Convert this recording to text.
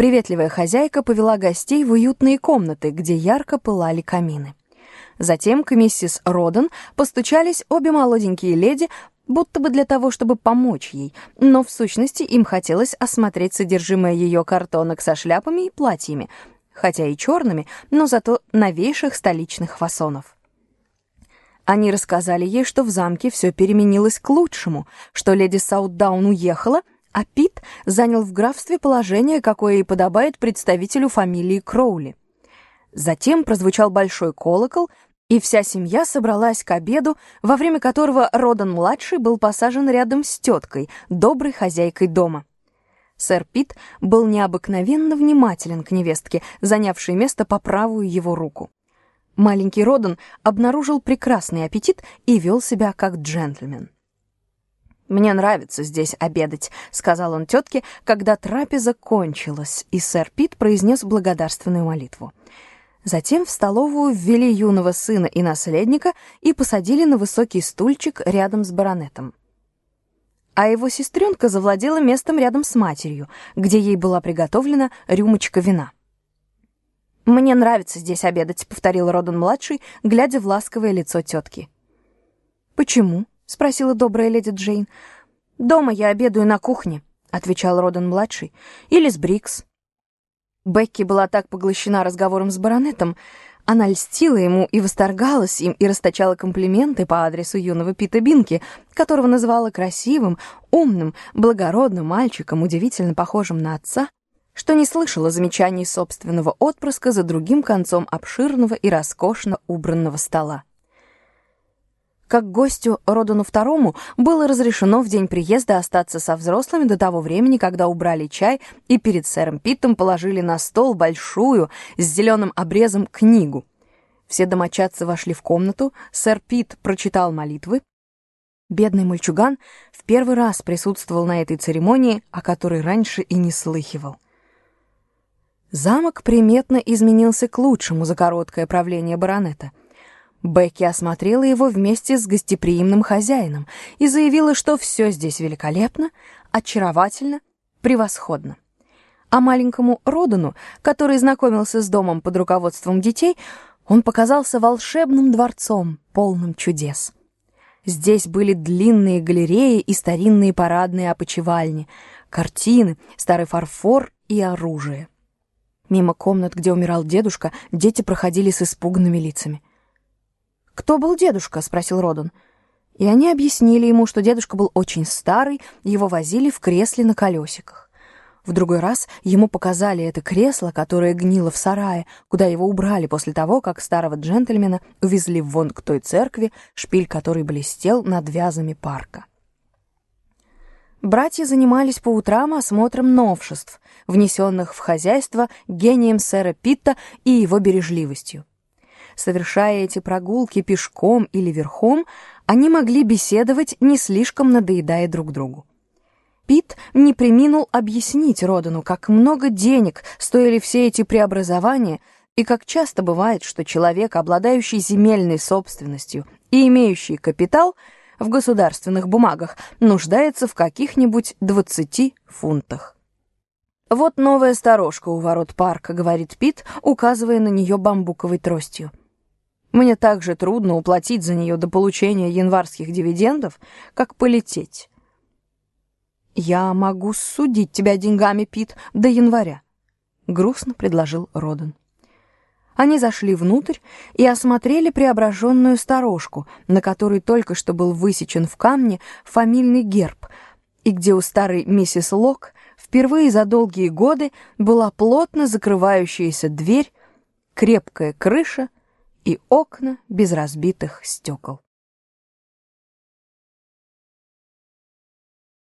приветливая хозяйка повела гостей в уютные комнаты, где ярко пылали камины. Затем к миссис Роден постучались обе молоденькие леди, будто бы для того, чтобы помочь ей, но в сущности им хотелось осмотреть содержимое ее картонок со шляпами и платьями, хотя и черными, но зато новейших столичных фасонов. Они рассказали ей, что в замке все переменилось к лучшему, что леди Саутдаун уехала, а Пит занял в графстве положение, какое и подобает представителю фамилии Кроули. Затем прозвучал большой колокол, и вся семья собралась к обеду, во время которого Родан-младший был посажен рядом с теткой, доброй хозяйкой дома. Сэр Пит был необыкновенно внимателен к невестке, занявшей место по правую его руку. Маленький Родан обнаружил прекрасный аппетит и вел себя как джентльмен. «Мне нравится здесь обедать», — сказал он тетке, когда трапеза кончилась, и сэр Пит произнес благодарственную молитву. Затем в столовую ввели юного сына и наследника и посадили на высокий стульчик рядом с баронетом. А его сестренка завладела местом рядом с матерью, где ей была приготовлена рюмочка вина. «Мне нравится здесь обедать», — повторил Родан-младший, глядя в ласковое лицо тетки. «Почему?» — спросила добрая леди Джейн. «Дома я обедаю на кухне», — отвечал Родан-младший. «Или с Брикс». Бекки была так поглощена разговором с баронетом, она льстила ему и восторгалась им и расточала комплименты по адресу юного Пита Бинки, которого называла красивым, умным, благородным мальчиком, удивительно похожим на отца, что не слышала замечаний собственного отпрыска за другим концом обширного и роскошно убранного стола. Как гостю Родану Второму было разрешено в день приезда остаться со взрослыми до того времени, когда убрали чай и перед сэром Питтом положили на стол большую с зеленым обрезом книгу. Все домочадцы вошли в комнату, сэр Питт прочитал молитвы. Бедный мальчуган в первый раз присутствовал на этой церемонии, о которой раньше и не слыхивал. Замок приметно изменился к лучшему за короткое правление баронета — Бекки осмотрела его вместе с гостеприимным хозяином и заявила, что все здесь великолепно, очаровательно, превосходно. А маленькому Родану, который знакомился с домом под руководством детей, он показался волшебным дворцом, полным чудес. Здесь были длинные галереи и старинные парадные опочивальни, картины, старый фарфор и оружие. Мимо комнат, где умирал дедушка, дети проходили с испуганными лицами. «Кто был дедушка?» — спросил Родан. И они объяснили ему, что дедушка был очень старый, его возили в кресле на колесиках. В другой раз ему показали это кресло, которое гнило в сарае, куда его убрали после того, как старого джентльмена увезли вон к той церкви, шпиль которой блестел над вязами парка. Братья занимались по утрам осмотром новшеств, внесенных в хозяйство гением сэра Питта и его бережливостью. Совершая эти прогулки пешком или верхом, они могли беседовать, не слишком надоедая друг другу. Пит не приминул объяснить Родану, как много денег стоили все эти преобразования и как часто бывает, что человек, обладающий земельной собственностью и имеющий капитал в государственных бумагах, нуждается в каких-нибудь 20 фунтах. «Вот новая сторожка у ворот парка», — говорит Пит, указывая на нее бамбуковой тростью. Мне так же трудно уплатить за нее до получения январских дивидендов, как полететь. «Я могу судить тебя деньгами, Пит, до января», — грустно предложил Родан. Они зашли внутрь и осмотрели преображенную сторожку, на которой только что был высечен в камне фамильный герб, и где у старой миссис Лок впервые за долгие годы была плотно закрывающаяся дверь, крепкая крыша — и окна без разбитых стекол.